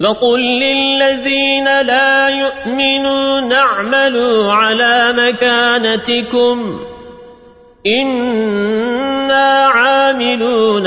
وقل للذين لا يؤمنون اعملوا على مكانتكم إنا عاملون